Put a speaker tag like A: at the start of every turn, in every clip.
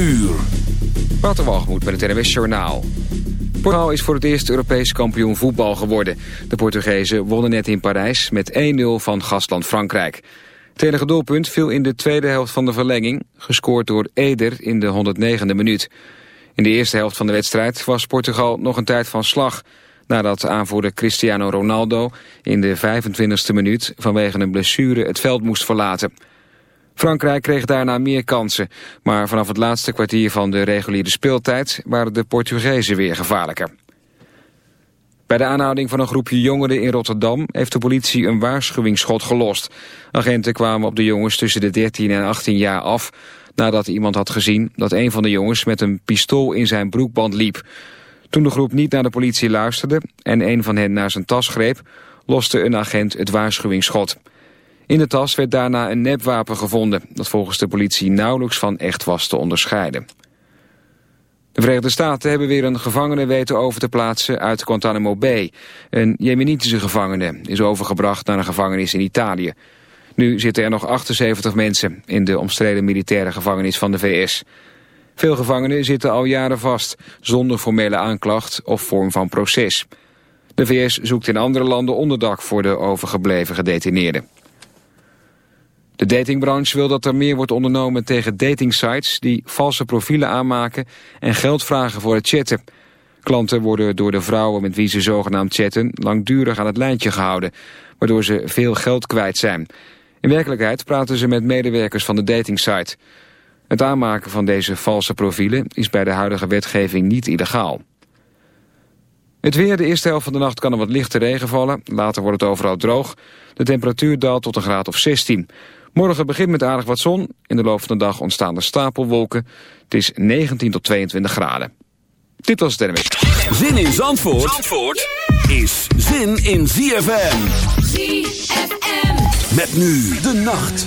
A: uur.
B: Waterwalgemoed met het NWS Journaal. Portugal is voor het eerst Europees kampioen voetbal geworden. De Portugezen wonnen net in Parijs met 1-0 van gastland Frankrijk. Het enige doelpunt viel in de tweede helft van de verlenging... gescoord door Eder in de 109e minuut. In de eerste helft van de wedstrijd was Portugal nog een tijd van slag... nadat aanvoerder Cristiano Ronaldo in de 25e minuut... vanwege een blessure het veld moest verlaten... Frankrijk kreeg daarna meer kansen. Maar vanaf het laatste kwartier van de reguliere speeltijd... waren de Portugezen weer gevaarlijker. Bij de aanhouding van een groepje jongeren in Rotterdam... heeft de politie een waarschuwingsschot gelost. Agenten kwamen op de jongens tussen de 13 en 18 jaar af... nadat iemand had gezien dat een van de jongens... met een pistool in zijn broekband liep. Toen de groep niet naar de politie luisterde... en een van hen naar zijn tas greep... loste een agent het waarschuwingsschot... In de tas werd daarna een nepwapen gevonden... dat volgens de politie nauwelijks van echt was te onderscheiden. De Verenigde Staten hebben weer een gevangene weten over te plaatsen uit Guantanamo Bay. Een Jemenitische gevangene is overgebracht naar een gevangenis in Italië. Nu zitten er nog 78 mensen in de omstreden militaire gevangenis van de VS. Veel gevangenen zitten al jaren vast, zonder formele aanklacht of vorm van proces. De VS zoekt in andere landen onderdak voor de overgebleven gedetineerden. De datingbranche wil dat er meer wordt ondernomen tegen datingsites die valse profielen aanmaken en geld vragen voor het chatten. Klanten worden door de vrouwen met wie ze zogenaamd chatten langdurig aan het lijntje gehouden, waardoor ze veel geld kwijt zijn. In werkelijkheid praten ze met medewerkers van de datingsite. Het aanmaken van deze valse profielen is bij de huidige wetgeving niet illegaal. Het weer, de eerste helft van de nacht kan er wat lichte regen vallen. Later wordt het overal droog. De temperatuur daalt tot een graad of 16. Morgen begint met aardig wat zon. In de loop van de dag ontstaan er stapelwolken. Het is 19 tot 22 graden. Dit was het NWS.
A: Zin in Zandvoort, Zandvoort is zin in ZFM.
C: ZFM.
A: Met nu de nacht.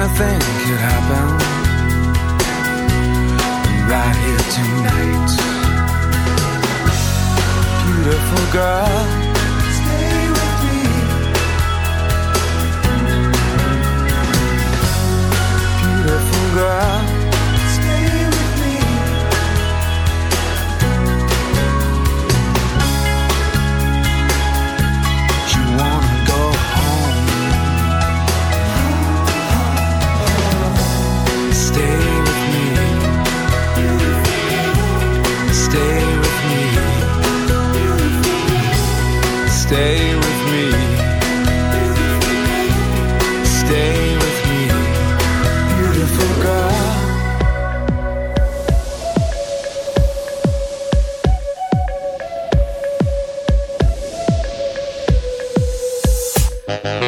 D: Anything could happen right here tonight. Beautiful girl, Stay with me. Stay with me. Beautiful girl.
C: Thank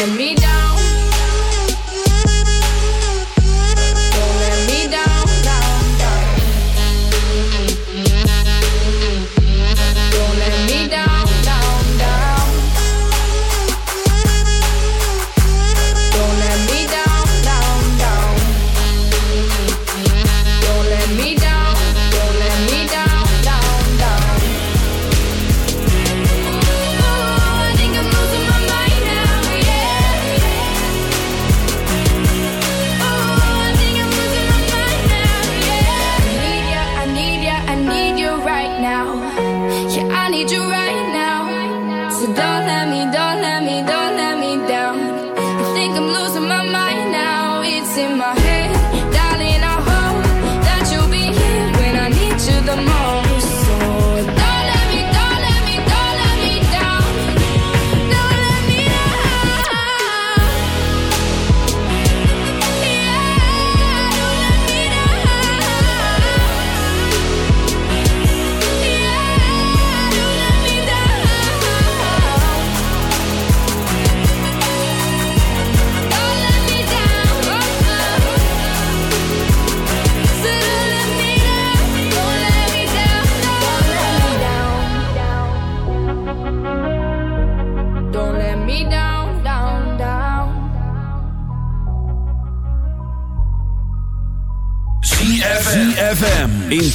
E: let
F: me
G: down.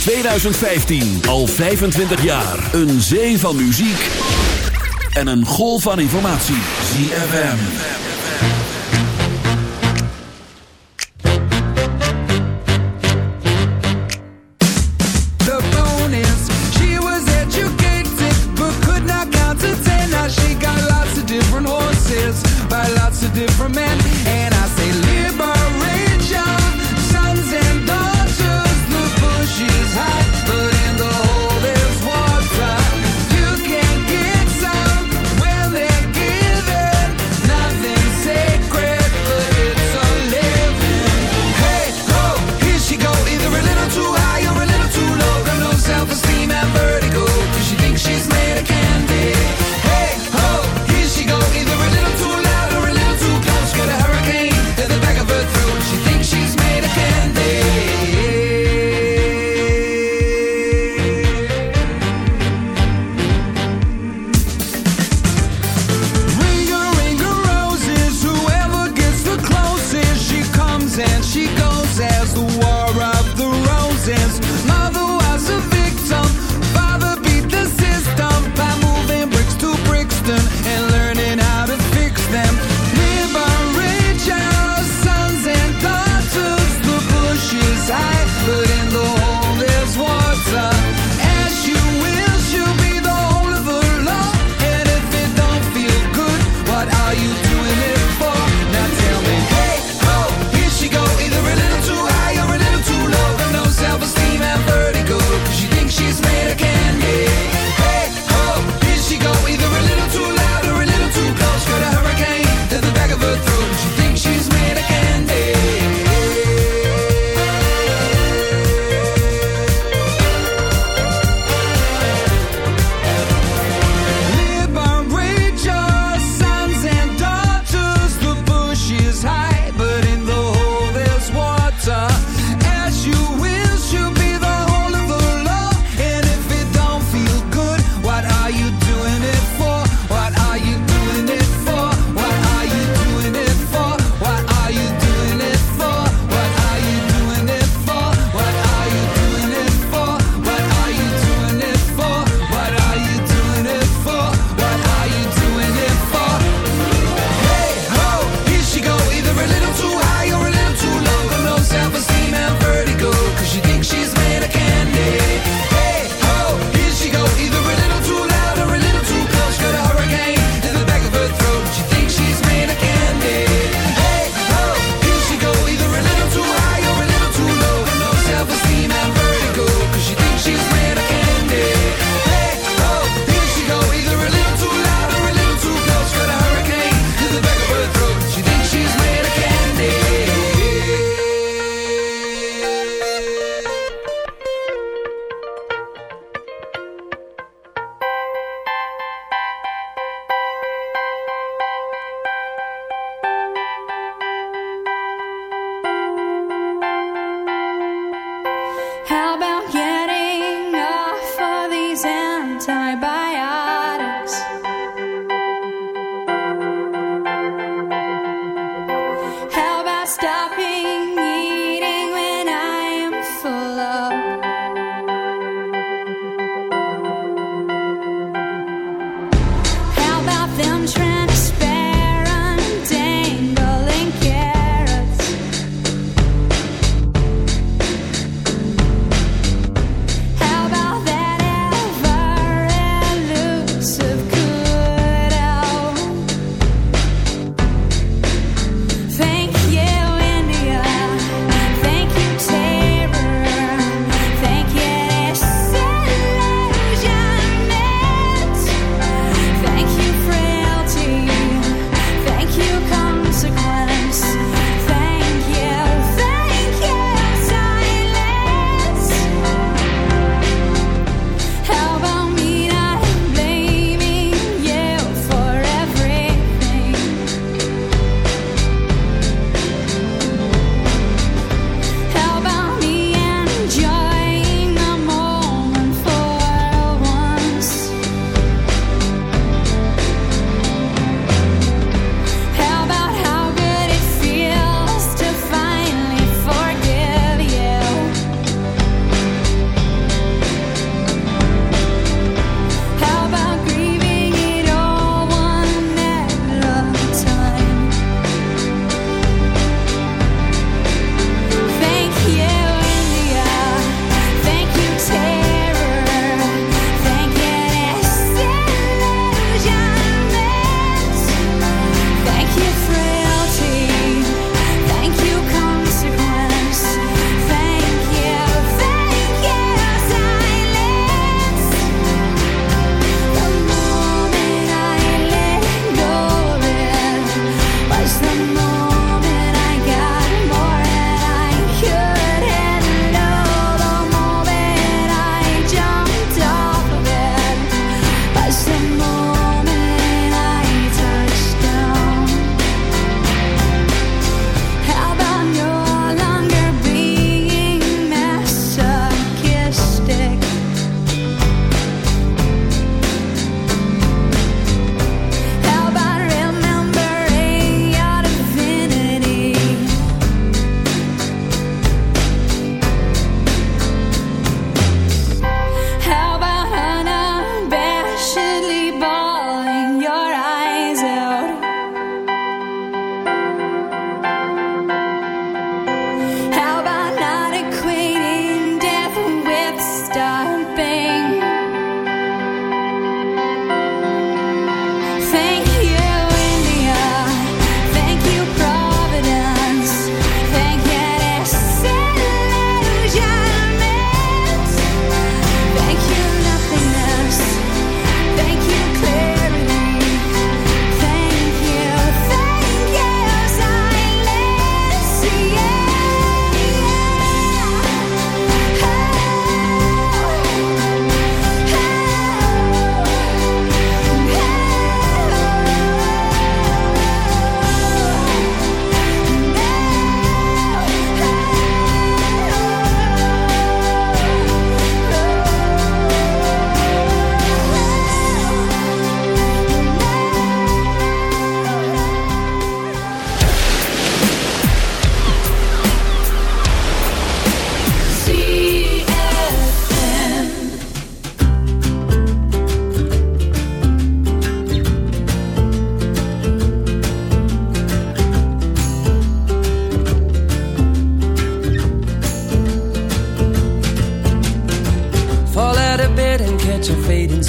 G: 2015, al 25 jaar. Een zee van muziek en een golf van informatie. ZFM.
D: The bonus, she was educated but could not count to ten. Now she got lots different horses by lots of different men.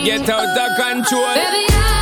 G: get out of control.
H: Baby, I